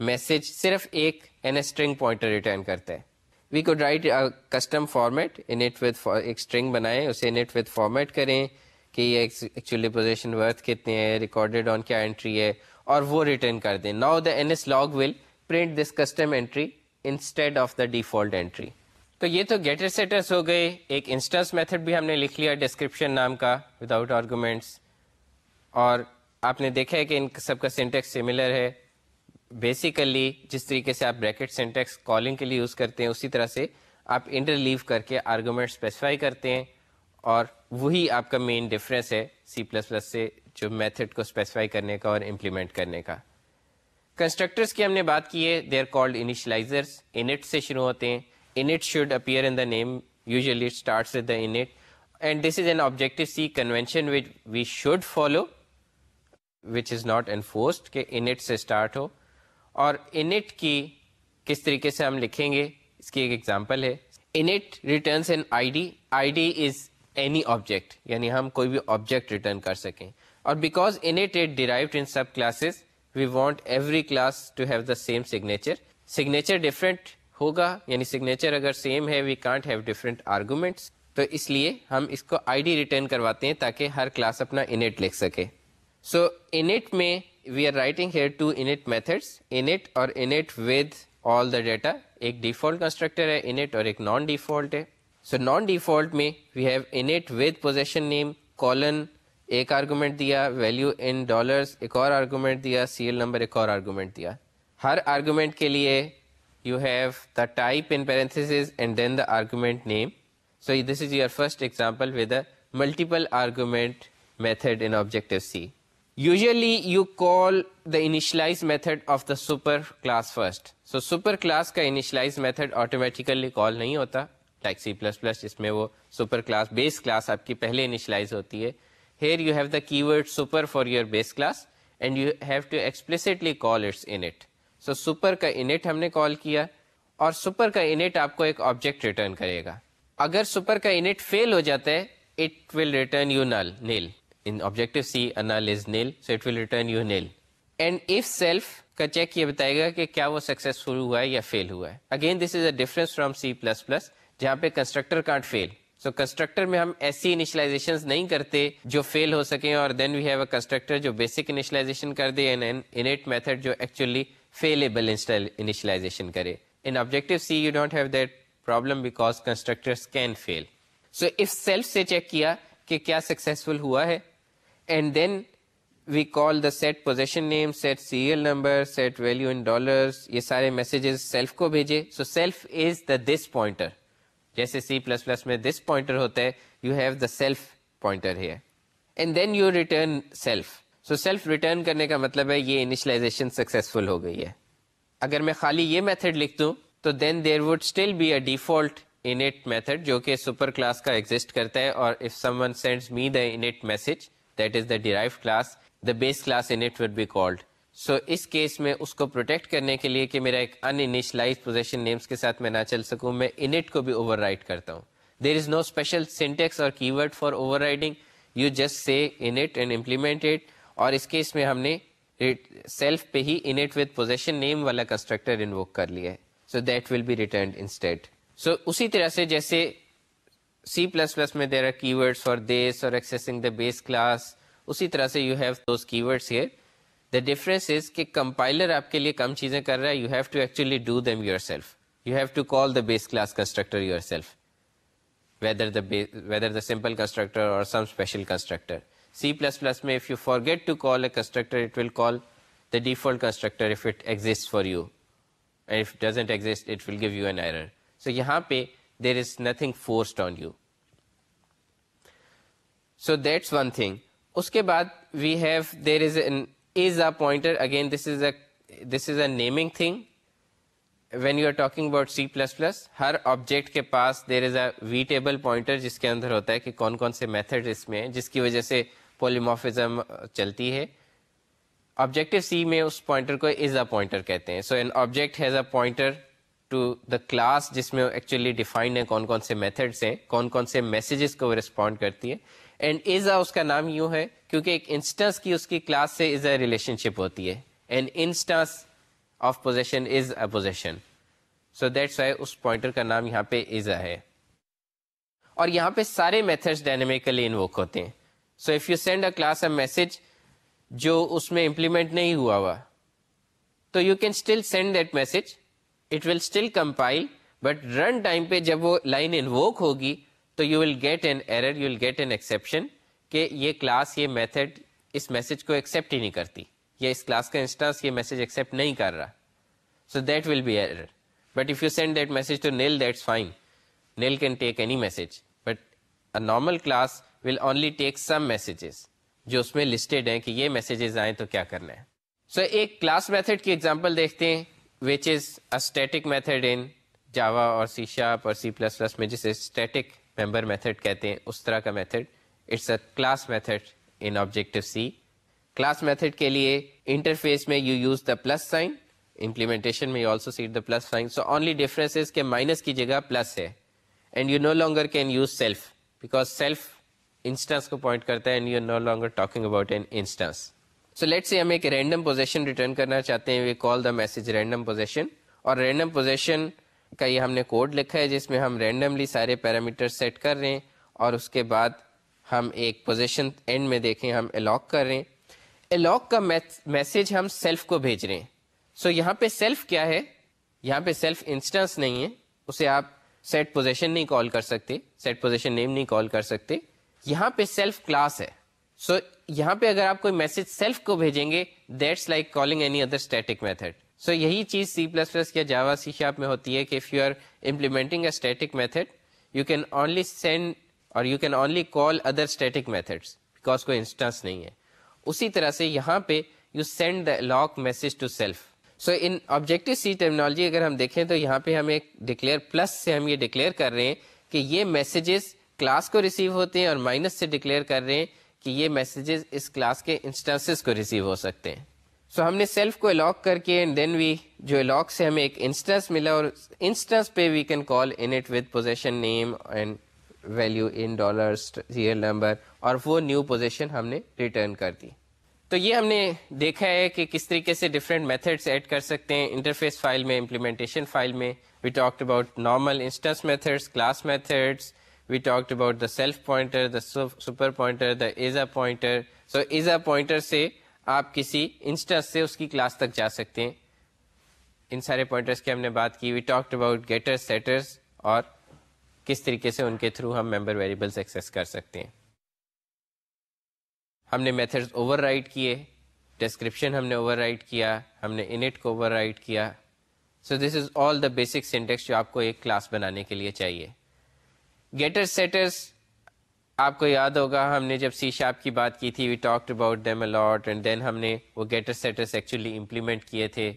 [SPEAKER 1] میسج صرف ایک این اسٹرنگ پوائنٹر ریٹرن کرتا ہے we could write custom format init with ایک اسٹرنگ بنائیں اسے انٹ وتھ فارمیٹ کریں کہ یہ ایکچولی پوزیشن ورتھ کتنے ہیں ریکارڈیڈ آن کیا انٹری ہے اور وہ ریٹرن کر دیں now the N S log will print this custom entry instead of the default entry تو یہ تو گیٹر سیٹرس ہو گئے ایک انسٹنس میتھڈ بھی ہم نے لکھ لیا ڈسکرپشن نام کا وداؤٹ آرگومینٹس اور آپ نے دیکھا ہے کہ ان سب کا سینٹیکس سملر ہے بیسیکلی جس طریقے سے آپ بریکٹ سینٹیکس کالنگ کے لیے یوز کرتے ہیں اسی طرح سے آپ انٹر لیو کر کے آرگومینٹ اسپیسیفائی کرتے ہیں اور وہی آپ کا مین ڈفرینس ہے سی پلس پلس سے جو میتھڈ کو اسپیسیفائی کرنے کا اور امپلیمنٹ کرنے کا کنسٹرکٹرس کی ہم نے بات کی ہے they are called initializers init سے شروع ہوتے ہیں init should appear in the name usually starts with the init and this is an objective C convention we should follow which is not enforced کہ انٹ سے start ہو اور init کی کس طریقے سے ہم لکھیں گے اس کی ایک ایگزامپل ہے init returns an I D I D is any object یعنی ہم کوئی بھی آبجیکٹ ریٹرن کر سکیں اور because init it derived in subclasses we want every class to have the same signature signature different ہوگا یعنی سگنیچر اگر سیم ہے we can't have different arguments تو اس لیے ہم اس کو آئی ڈی ریٹرن کرواتے ہیں تاکہ ہر کلاس اپنا انٹ لکھ سکے سو so, انٹ میں we are writing here two init methods init اور init with all the data ایک ڈیفالٹ کنسٹرکٹر ہے انٹ اور ایک نان ڈیفالٹ ہے سو نان ڈیفالٹ میں we have init with position name colon ایک آرگومنٹ دیا ویلیو ان ڈالرز ایک اور آرگومنٹ دیا سی ایل نمبر ایک اور آرگومنٹ دیا ہر آرگومنٹ کے لیے you have the type in parenthesis and then the argument name so this is your first example with a multiple argument method in objective C usually you call the initialize method of the super class first so super class کا initialize method automatically call نہیں ہوتا like C plus plus جس میں وہ superclass base class آپ کی پہلے initialize ہوتی ہے چیک یہ بتائے گا کہ کیا وہ سکس یا فیل ہوا ہے again this is a from C plus plus جہاں پہ constructor card fail so constructor میں ہم ایسی انیشلائزیشن نہیں کرتے جو فیل ہو سکیں اور then we have a constructor جو بیسک انیشلائزیشن کر دے انیٹ میتھڈ جو ایکچولی فیلیبل انیشلائزیشن کرے in objective C you don't have that problem because constructor can fail so if self سے چیک کیا کہ کیا سکسیزفل ہوا ہے and then we call the set position name set serial number set value in dollars یہ سارے messages self کو بھیجے so self is the this pointer جیسے سی پلس پلس میں دس پوائنٹر ہوتا ہے you have the self pointer here and then you return self so self return کرنے کا مطلب ہے یہ انیشلائزیشن سکسیزفل ہو گئی ہے اگر میں خالی یہ میتھڈ لکھ دوں تو then there would still be a default init method جو کہ سپر کلاس کا ایگزٹ کرتا ہے اور if someone sends me the init message that is the derive class the base class init would be called so so, اس case میں اس کو پروٹیکٹ کرنے کے لیے کہ میرا ایک ان انیشلائز پوزیشن نیمس کے ساتھ میں نہ چل سکوں میں انٹ کو بھی اوور رائڈ کرتا ہوں there is no special syntax اور کی word for overriding you just say init and implement it اور اس کیس میں ہم نے سیلف پہ ہی انٹ وتھ پوزیشن نیم والا کنسٹرکٹر انوک کر لیا ہے so that will be returned instead so اسی طرح سے جیسے سی پلس پلس میں دیر آر کی ورڈ فار دیس اور ایکسیسنگ دا بیس کلاس اسی طرح سے you have those key words here the difference is کہ کمپائلر آپ کے لیے کم چیزیں کر رہا ہے you have to actually do them yourself you have to call the base class constructor yourself whether whether the simple constructor اور some special constructor C plus plus میں if you forget to call a constructor it will call the default constructor if it exist for you and if doesn't exist it will give you an error so یہاں پہ there is nothing forced on you so that's one thing اس کے بعد we have there is N چلتی ہے so object a class جس میں کون کون سے میتھڈس ہیں کون کون سے میسیجز کو ریسپونڈ کرتی ہے اینڈ ایزا اس کا نام یوں ہے کیونکہ ایک انسٹنس کی اس کی کلاس سے اے ریلیشن شپ ہوتی ہے and instance of position position is a so that's why اس پوائنٹر کا نام یہاں پہ ہے اور یہاں پہ سارے میتھڈس ڈائنمیکلی انوک ہوتے ہیں so if you send a class a message جو اس میں امپلیمنٹ نہیں ہوا ہوا تو you can still send that message it will still compile but run time پہ جب وہ لائن انوک ہوگی تو you will get an error you will get an exception کہ یہ کلاس یہ میتھڈ اس میسج کو ایکسیپٹ ہی نہیں کرتی یا اس کلاس کا انسٹانس یہ میسج ایکسیپٹ نہیں کر رہا so that will be error but if you send that message to nil that's fine nil can take any message but a normal class will only take some messages جو اس میں listed ہیں کہ یہ messages آئیں تو کیا کرنا ہے سو so, ایک کلاس میتھڈ کی ایگزامپل دیکھتے ہیں which is a static method in Java اور سی شاپ اور سی پلس پلس میں جسے اسٹیٹک ممبر میتھڈ کہتے ہیں اس طرح کا method it's a class method in objective C class method کے لیے انٹرفیس میں you use the plus sign implementation میں you also set the plus sign so only difference کے مائنس کی جگہ پلس ہے and you no longer can use self because self instance کو point کرتا ہے and you no longer talking about an instance so late say ہم ایک random position return کرنا چاہتے ہیں we call the message random position اور random position کا یہ ہم نے کوڈ لکھا ہے جس میں ہم رینڈملی سارے پیرامیٹر سیٹ کر رہے ہیں اور اس کے بعد ہم ایک پوزیشن اینڈ میں دیکھیں ہم الاک کر رہے ہیں الاک کا میسج ہم سیلف کو بھیج رہے ہیں سو so, یہاں پہ سیلف کیا ہے یہاں پہ سیلف انسٹنس نہیں ہے اسے آپ سیٹ پوزیشن نہیں کال کر سکتے سیٹ پوزیشن نیم نہیں کال کر سکتے یہاں پہ سیلف کلاس ہے سو so, یہاں پہ اگر آپ کوئی میسج سیلف کو بھیجیں گے that's like calling any other static method so یہی چیز سی پلس پلس یا جاوا سی شاپ میں ہوتی ہے کہ if you you you are implementing a static static method can can only only send اور کال ادر میتھڈس بیکاز کوئی instance نہیں ہے اسی طرح سے یہاں پہ you send the lock message to self so in objective C technology اگر ہم دیکھیں تو یہاں پہ ہم ایک ڈکلیئر پلس سے ہم یہ ڈکلیئر کر رہے ہیں کہ یہ میسیجز کلاس کو ریسیو ہوتے ہیں اور مائنس سے ڈکلیئر کر رہے ہیں کہ یہ میسیجز اس کلاس کے انسٹنسز کو ریسیو ہو سکتے ہیں سو so, ہم نے سیلف کو الاک کر کے اینڈ دین وی جو الاک سے ہمیں ایک انسٹنس ملا اور انسٹنس پہ we can call int with position name and value in dollar serial number اور وہ نیو پوزیشن ہم نے ریٹرن کر دی تو یہ ہم نے دیکھا ہے کہ کس طریقے سے ڈفرینٹ میتھڈس ایڈ کر سکتے ہیں انٹرفیس فائل میں امپلیمنٹیشن فائل میں we talked about normal instance methods class methods we talked about the self pointer the super pointer the isa pointer so isa pointer سے آپ کسی انسٹنس سے اس کی کلاس تک جا سکتے ہیں ان سارے پوائنٹرس کی ہم نے بات کی we talk about getter setters اور کس طریقے سے ان کے تھرو ہم ممبر ویریبلس ایکسیس کر سکتے ہیں ہم نے میتھڈز اوور رائڈ کیے ڈسکرپشن ہم نے اوور رائڈ کیا ہم نے انٹ کو اوور رائڈ کیا so this is all the basic syntax جو آپ کو ایک کلاس بنانے کے لیے چاہیے گیٹر سیٹرس آپ کو یاد ہوگا ہم نے جب سی شاپ کی بات کی تھی we talk about them allot and then ہم نے وہ گیٹر سیٹرس ایکچولی امپلیمنٹ کیے تھے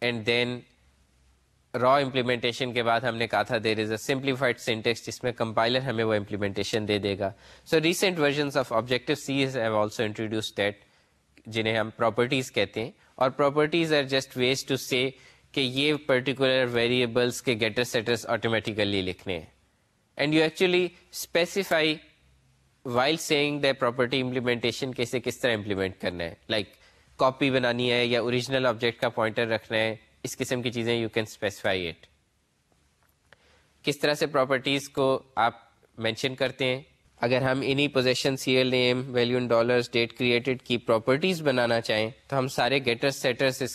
[SPEAKER 1] اینڈ دین را امپلیمنٹیشن کے بعد ہم نے کہا تھا there is a simplified syntax جس میں کمپائلر ہمیں وہ امپلیمنٹیشن دے دے گا so recent versions of objective Cs have also introduce that جنہیں ہم پراپرٹیز کہتے ہیں اور properties are just ways to سی کہ یہ پرٹیکولر ویریبلس کے گیٹر سیٹرس آٹومیٹیکلی لکھنے ہیں and you actually specify while seeing the property implementation کس طرح امپلیمنٹ کرنا ہے لائک کاپی بنانی ہے یا اوریجنل آبجیکٹ کا پوائنٹر رکھنا ہے اس قسم کی چیزیں یو کین اسپیسیفائی اٹ کس طرح سے پراپرٹیز کو آپ مینشن کرتے ہیں اگر ہم پوزیشن سی ایل ویلیو ڈیٹ کریٹڈ کی پراپرٹیز بنانا چاہیں تو ہم سارے گیٹر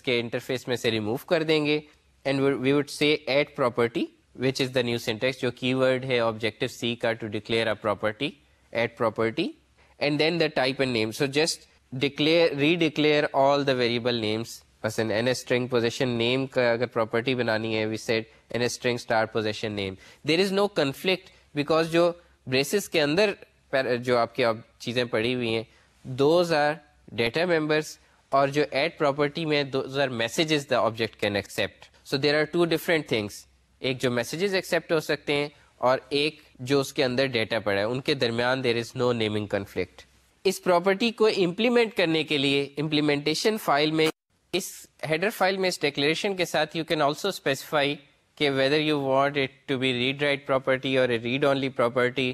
[SPEAKER 1] انٹرفیس میں سے ریموو کر دیں گے and we would at property which is the new syntax جو کی ورڈ ہے آبجیکٹو سی کا to declare a property at property and then the type and name so just redeclare کے اندر جو آپ کی چیزیں پڑی ہوئی ہیں دوز آر ڈیٹا ممبرس اور جو ایٹ پراپرٹی میں object can accept so there are two different things ایک جو میسجز ایکسپٹ ہو سکتے ہیں اور ایک جو اس کے اندر ڈیٹا پڑا ہے ان کے درمیان there is no naming conflict اس پراپرٹی کو امپلیمنٹ کرنے کے لیے امپلیمنٹیشن فائل میں اس ہیڈر فائل میں اس ڈیکلیریشن کے ساتھ یو کین آلسو اسپیسیفائی کہ whether you want it to be read write property اور a read only property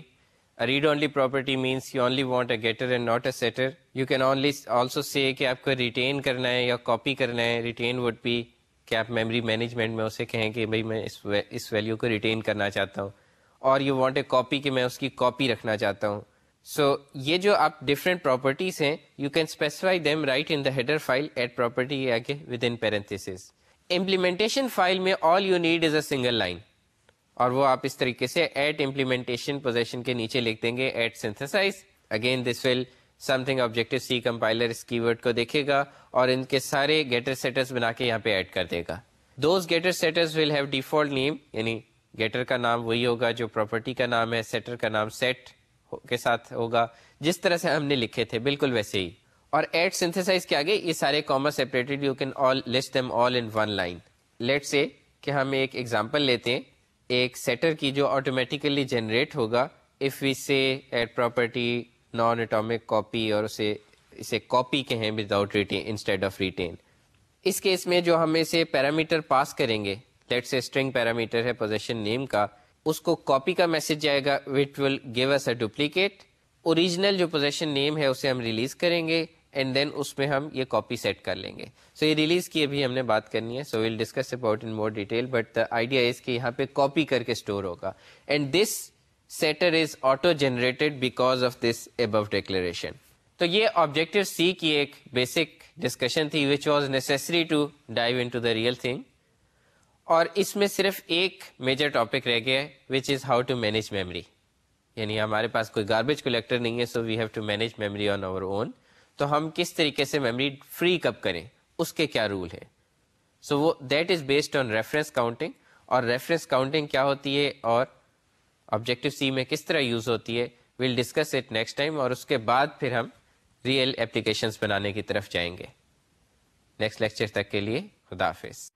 [SPEAKER 1] read only property means you only want a getter and not a setter you can only also say کہ آپ کو retain کرنا ہے یا copy کرنا ہے retain would be کہ آپ میموری مینجمنٹ میں اسے کہیں کہ بھائی میں اس ویلیو کو ریٹین کرنا چاہتا ہوں اور یو وانٹ اے کاپی کہ میں اس کی کاپی رکھنا چاہتا ہوں سو یہ جو آپ ڈفرینٹ پراپرٹیز ہیں you can specify them right in the header file at property آگے with in parenthesis implementation file میں all you need is a single line اور وہ آپ اس طریقے سے ایٹ امپلیمنٹیشن پوزیشن کے نیچے لکھ دیں گے at synthesize again this will something objective C compiler اس کی ورڈ کو دیکھے گا اور ان کے سارے گیٹر سیٹرس بنا کے یہاں پہ ایڈ کر دے گا those getter setters will have default name یعنی گیٹر کا نام وہی ہوگا جو پراپرٹی کا نام ہے سیٹر کا نام سیٹ کے ساتھ ہوگا جس طرح سے ہم نے لکھے تھے بالکل ویسے ہی اور ایٹ سنتھسائز کے آگے یہ سارے separated you can all list all in one line late say کہ ہم ایک ایگزامپل لیتے ہیں ایک سیٹر کی جو آٹومیٹیکلی جنریٹ ہوگا if we say at property naan atomic copy اور اسے اسے کاپی کہیں وداؤٹ انسٹیڈ آف ریٹین اس کیس میں جو ہم اسے پیرامیٹر پاس کریں گے لیٹ سے اسٹرنگ پیرامیٹر ہے پوزیشن نیم کا اس کو کاپی کا میسج جائے گا what will give us a duplicate original جو پوزیشن نیم ہے اسے ہم ریلیز کریں گے اینڈ دین اس میں ہم یہ کاپی سیٹ کر لیں گے سو یہ ریلیز کی ابھی ہم نے بات کرنی ہے so we'll discuss about in more detail but the idea is کہ یہاں پہ کاپی کر کے اسٹور ہوگا and this setter is auto generated because of this above declaration تو یہ آبجیکٹو سی کی ایک بیسک ڈسکشن تھی which was necessary to dive in to the real thing اور اس میں صرف ایک میجر ٹاپک رہ گیا ہے which is how to manage memory یعنی ہمارے پاس کوئی گاربیج کلیکٹر نہیں ہے so we have to manage memory on our own تو ہم کس طریقے سے میموری فری کب کریں اس کے کیا رول ہیں سو وہ that is based on reference counting اور ریفرنس کاؤنٹنگ کیا ہوتی ہے اور آبجیکٹیو سی میں کس طرح یوز ہوتی ہے we'll discuss it next time اور اس کے بعد پھر ہم ریئل اپلیکیشنس بنانے کی طرف جائیں گے نیکسٹ لیکچر تک کے لیے خدا حافظ